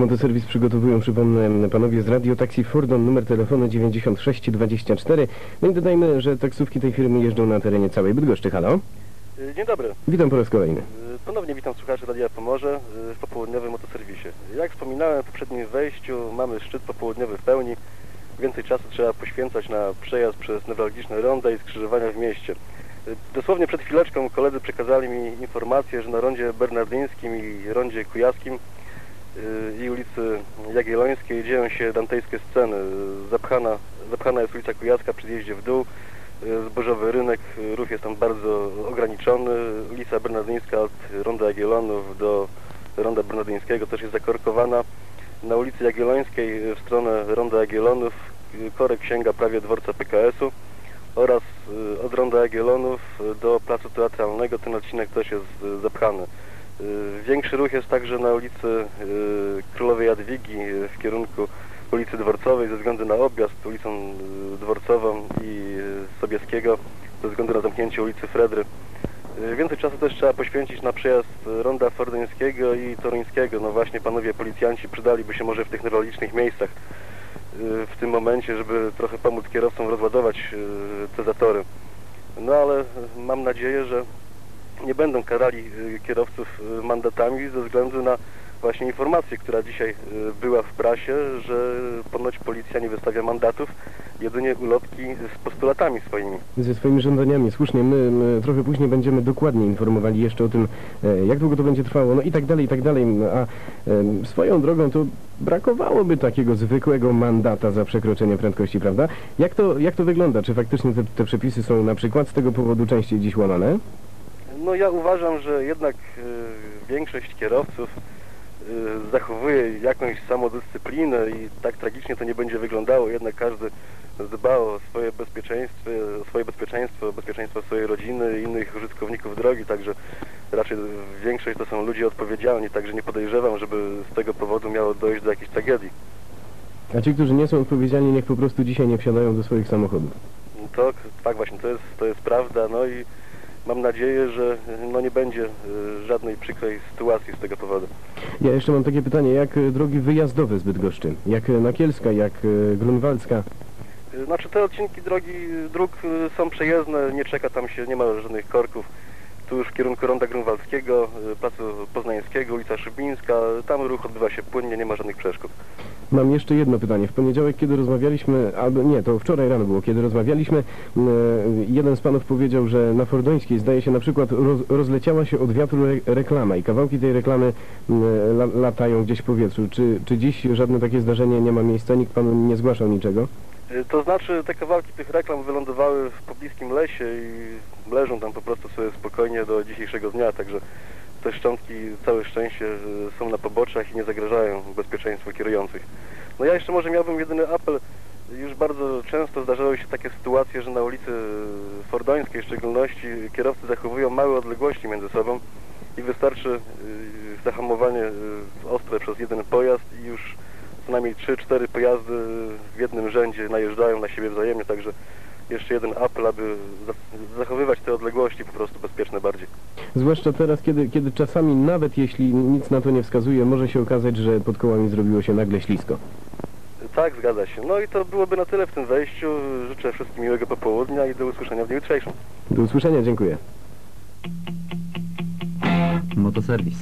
Motoserwis przygotowują, przypomnę, panowie z Radio Taxi Fordon, numer telefonu 9624. No i dodajmy, że taksówki tej firmy jeżdżą na terenie całej Bydgoszczy. Halo? Y, Dzień dobry. Witam po raz kolejny. Y, Ponownie witam słuchaczy Radia Pomorze y, w popołudniowym motoserwisie. Jak wspominałem w poprzednim wejściu, mamy szczyt popołudniowy w pełni. Więcej czasu trzeba poświęcać na przejazd przez newralgiczne ronda i skrzyżowania w mieście. Dosłownie przed chwileczką koledzy przekazali mi informację, że na rondzie bernardyńskim i rondzie kujawskim i ulicy Jagiellońskiej dzieją się dantejskie sceny. Y, Zapchana, zapchana jest ulica Kujawska przy zjeździe w dół, y, zbożowy rynek, y, ruch jest tam bardzo ograniczony. Ulica Bernardyńska od Ronda Jagiellonów do Ronda Bernardyńskiego też jest zakorkowana. Na ulicy Jagiellońskiej y, w stronę Ronda Jagiellonów y, korek sięga prawie dworca PKS-u oraz y, od Ronda Jagiellonów y, do Placu Teatralnego ten odcinek też jest y, zapchany. Y, Większy ruch jest także na ulicy y, Królowej Jadwigi y, w kierunku ulicy Dworcowej ze względu na objazd ulicą Dworcową i Sobieskiego ze względu na zamknięcie ulicy Fredry. Więcej czasu też trzeba poświęcić na przejazd Ronda Fordyńskiego i Toruńskiego. No właśnie panowie policjanci przydaliby się może w tych newralgicznych miejscach w tym momencie, żeby trochę pomóc kierowcom rozładować te zatory. No ale mam nadzieję, że nie będą karali y, kierowców y, mandatami ze względu na właśnie informację, która dzisiaj y, była w prasie, że ponoć policja nie wystawia mandatów, jedynie ulotki z postulatami swoimi. Ze swoimi żądaniami, słusznie. My, my trochę później będziemy dokładnie informowali jeszcze o tym, e, jak długo to będzie trwało, no i tak dalej, i tak dalej. A swoją drogą to brakowałoby takiego zwykłego mandata za przekroczenie prędkości, prawda? Jak to, jak to wygląda? Czy faktycznie te, te przepisy są na przykład z tego powodu częściej dziś łamane? No ja uważam, że jednak y, większość kierowców y, zachowuje jakąś samodyscyplinę i tak tragicznie to nie będzie wyglądało. Jednak każdy dba o swoje bezpieczeństwo, o swoje bezpieczeństwo, bezpieczeństwo swojej rodziny i innych użytkowników drogi, także raczej większość to są ludzie odpowiedzialni, także nie podejrzewam, żeby z tego powodu miało dojść do jakiejś tragedii. A ci, którzy nie są odpowiedzialni, niech po prostu dzisiaj nie wsiadają do swoich samochodów. To, tak właśnie, to jest, to jest prawda, no i mam nadzieję, że no nie będzie y, żadnej przykrej sytuacji z tego powodu. Ja jeszcze mam takie pytanie, jak e, drogi wyjazdowe z Bydgoszczy? Jak e, Nakielska, jak e, Grunwaldzka? Znaczy te odcinki drogi, dróg są przejezdne, nie czeka tam się, nie ma żadnych korków. Tu już w kierunku Ronda Grunwaldzkiego, y, Placu Poznańskiego, ulica Szybińska, tam ruch odbywa się płynnie, nie ma żadnych przeszkód. Mam jeszcze jedno pytanie. W poniedziałek, kiedy rozmawialiśmy, albo nie, to wczoraj rano było, kiedy rozmawialiśmy, e, jeden z panów powiedział, że na Fordońskiej zdaje się na przykład roz, rozleciała się od wiatru re, reklama i kawałki tej reklamy m, la, latają gdzieś w powietrzu. Czy, czy dziś żadne takie zdarzenie nie ma miejsca? Nikt panu nie zgłaszał niczego? Y, To znaczy te kawałki tych reklam wylądowały w pobliskim lesie i leżą tam po prostu sobie spokojnie do dzisiejszego dnia, także te szczątki całe szczęście y, są na poboczach i nie zagrażają bezpieczeństwu kierujących. No ja jeszcze może miałbym jedyny apel, już bardzo często zdarzały się takie sytuacje, że na ulicy Fordońskiej w szczególności kierowcy zachowują małe odległości między sobą i wystarczy y, zahamowanie ostre przez jeden pojazd i już co najmniej 3-4 pojazdy w jednym rzędzie najeżdżają na siebie wzajemnie, także jeszcze jeden apel, aby za- zachowywać te odległości po prostu bezpieczne bardziej. Zwłaszcza teraz, kiedy, kiedy czasami nawet jeśli nic na to nie wskazuje, może się okazać, że pod kołami zrobiło się nagle ślisko. Tak, zgadza się. No i to byłoby na tyle w tym wejściu. Życzę wszystkim miłego popołudnia i do usłyszenia w dniu jutrzejszym. Do usłyszenia, dziękuję. Motoserwis.